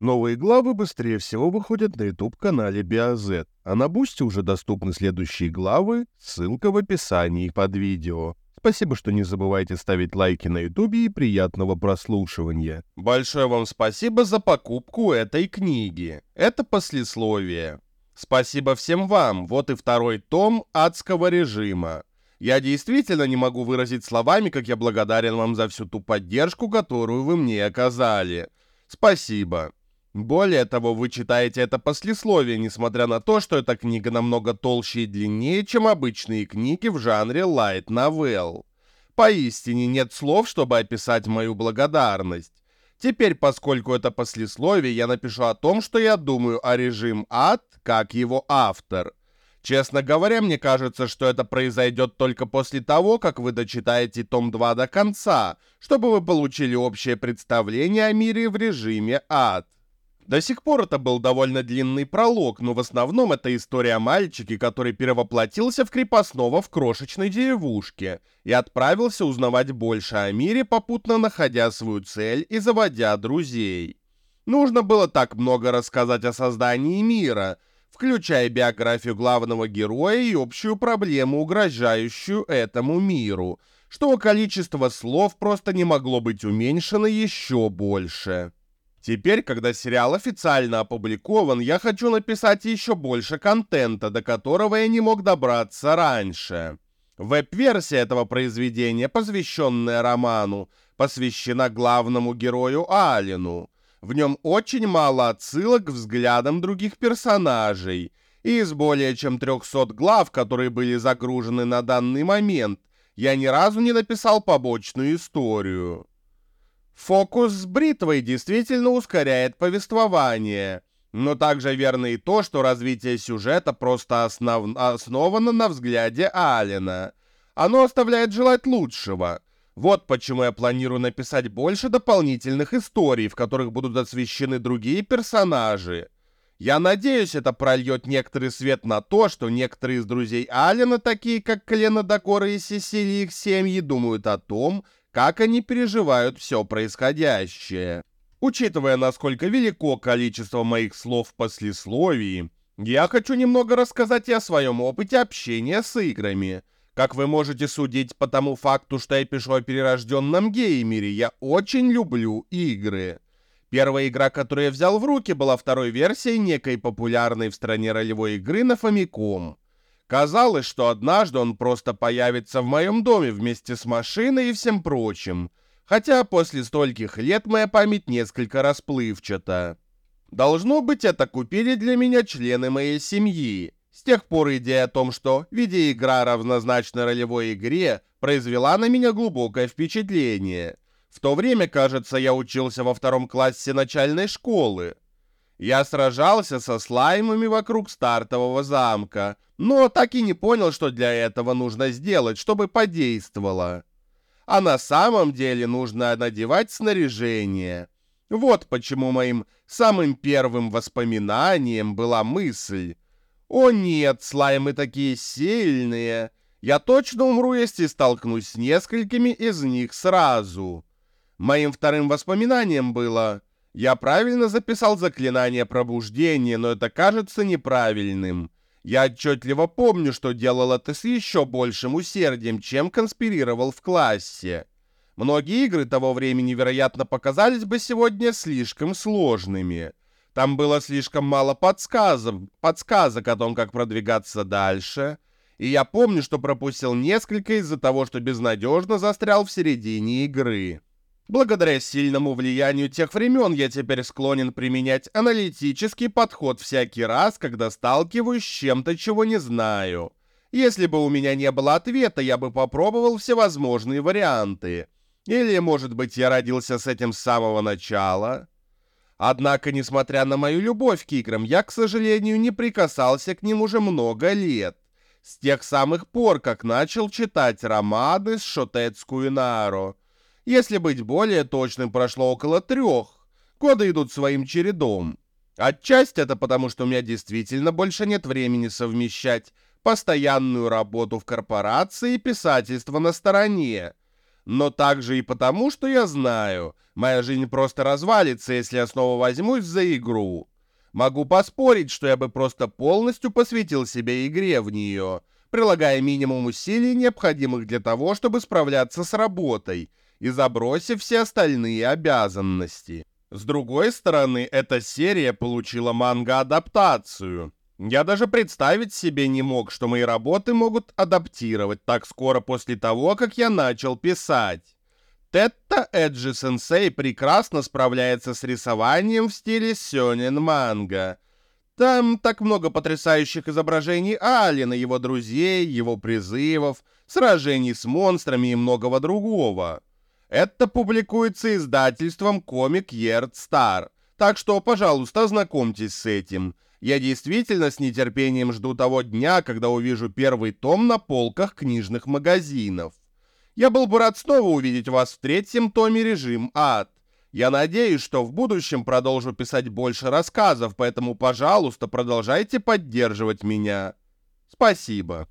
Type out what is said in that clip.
Новые главы быстрее всего выходят на YouTube-канале BioZ, а на Бусте уже доступны следующие главы, ссылка в описании под видео. Спасибо, что не забывайте ставить лайки на YouTube и приятного прослушивания. Большое вам спасибо за покупку этой книги. Это послесловие. Спасибо всем вам, вот и второй том адского режима. Я действительно не могу выразить словами, как я благодарен вам за всю ту поддержку, которую вы мне оказали. Спасибо. Более того, вы читаете это послесловие, несмотря на то, что эта книга намного толще и длиннее, чем обычные книги в жанре light novel. Поистине нет слов, чтобы описать мою благодарность. Теперь, поскольку это послесловие, я напишу о том, что я думаю о режим ад, как его автор. Честно говоря, мне кажется, что это произойдет только после того, как вы дочитаете том 2 до конца, чтобы вы получили общее представление о мире в режиме ад. До сих пор это был довольно длинный пролог, но в основном это история о мальчике, который перевоплотился в крепостного в крошечной деревушке и отправился узнавать больше о мире, попутно находя свою цель и заводя друзей. Нужно было так много рассказать о создании мира, включая биографию главного героя и общую проблему, угрожающую этому миру, что количество слов просто не могло быть уменьшено еще больше. Теперь, когда сериал официально опубликован, я хочу написать еще больше контента, до которого я не мог добраться раньше. Веб-версия этого произведения, посвященная роману, посвящена главному герою Алину. В нем очень мало отсылок к взглядам других персонажей. И из более чем 300 глав, которые были загружены на данный момент, я ни разу не написал побочную историю. Фокус с бритвой действительно ускоряет повествование, но также верно и то, что развитие сюжета просто основ... основано на взгляде Алина. Оно оставляет желать лучшего. Вот почему я планирую написать больше дополнительных историй, в которых будут освещены другие персонажи. Я надеюсь, это прольет некоторый свет на то, что некоторые из друзей Алина, такие как Клена Докора и Сесили и их семьи, думают о том, как они переживают все происходящее. Учитывая, насколько велико количество моих слов в послесловии, я хочу немного рассказать и о своем опыте общения с играми. Как вы можете судить по тому факту, что я пишу о перерожденном геймере, я очень люблю игры. Первая игра, которую я взял в руки, была второй версией некой популярной в стране ролевой игры на Famicom. Казалось, что однажды он просто появится в моем доме вместе с машиной и всем прочим, хотя после стольких лет моя память несколько расплывчата. Должно быть, это купили для меня члены моей семьи. С тех пор идея о том, что видеоигра равнозначна ролевой игре, произвела на меня глубокое впечатление. В то время, кажется, я учился во втором классе начальной школы. Я сражался со слаймами вокруг стартового замка, но так и не понял, что для этого нужно сделать, чтобы подействовало. А на самом деле нужно надевать снаряжение. Вот почему моим самым первым воспоминанием была мысль. «О нет, слаймы такие сильные! Я точно умру, если столкнусь с несколькими из них сразу!» Моим вторым воспоминанием было я правильно записал заклинание пробуждения, но это кажется неправильным. Я отчетливо помню, что делал это с еще большим усердием, чем конспирировал в классе. Многие игры того времени, вероятно, показались бы сегодня слишком сложными. Там было слишком мало подсказок, подсказок о том, как продвигаться дальше. И я помню, что пропустил несколько из-за того, что безнадежно застрял в середине игры. Благодаря сильному влиянию тех времен я теперь склонен применять аналитический подход всякий раз, когда сталкиваюсь с чем-то, чего не знаю. Если бы у меня не было ответа, я бы попробовал всевозможные варианты. Или, может быть, я родился с этим с самого начала. Однако, несмотря на мою любовь к играм, я, к сожалению, не прикасался к ним уже много лет. С тех самых пор, как начал читать романы с Шотецкую Наро. Если быть более точным, прошло около трех. Годы идут своим чередом. Отчасти это потому, что у меня действительно больше нет времени совмещать постоянную работу в корпорации и писательство на стороне. но также и потому, что я знаю, моя жизнь просто развалится, если я снова возьмусь за игру. Могу поспорить, что я бы просто полностью посвятил себе игре в нее, прилагая минимум усилий, необходимых для того, чтобы справляться с работой, и забросив все остальные обязанности. С другой стороны, эта серия получила манго-адаптацию. Я даже представить себе не мог, что мои работы могут адаптировать так скоро после того, как я начал писать. Тетта Эджи Сенсей прекрасно справляется с рисованием в стиле сёнэн манга. Там так много потрясающих изображений Алина, его друзей, его призывов, сражений с монстрами и многого другого. Это публикуется издательством Comic Yard Star, так что, пожалуйста, ознакомьтесь с этим. Я действительно с нетерпением жду того дня, когда увижу первый том на полках книжных магазинов. Я был бы рад снова увидеть вас в третьем томе «Режим Ад». Я надеюсь, что в будущем продолжу писать больше рассказов, поэтому, пожалуйста, продолжайте поддерживать меня. Спасибо.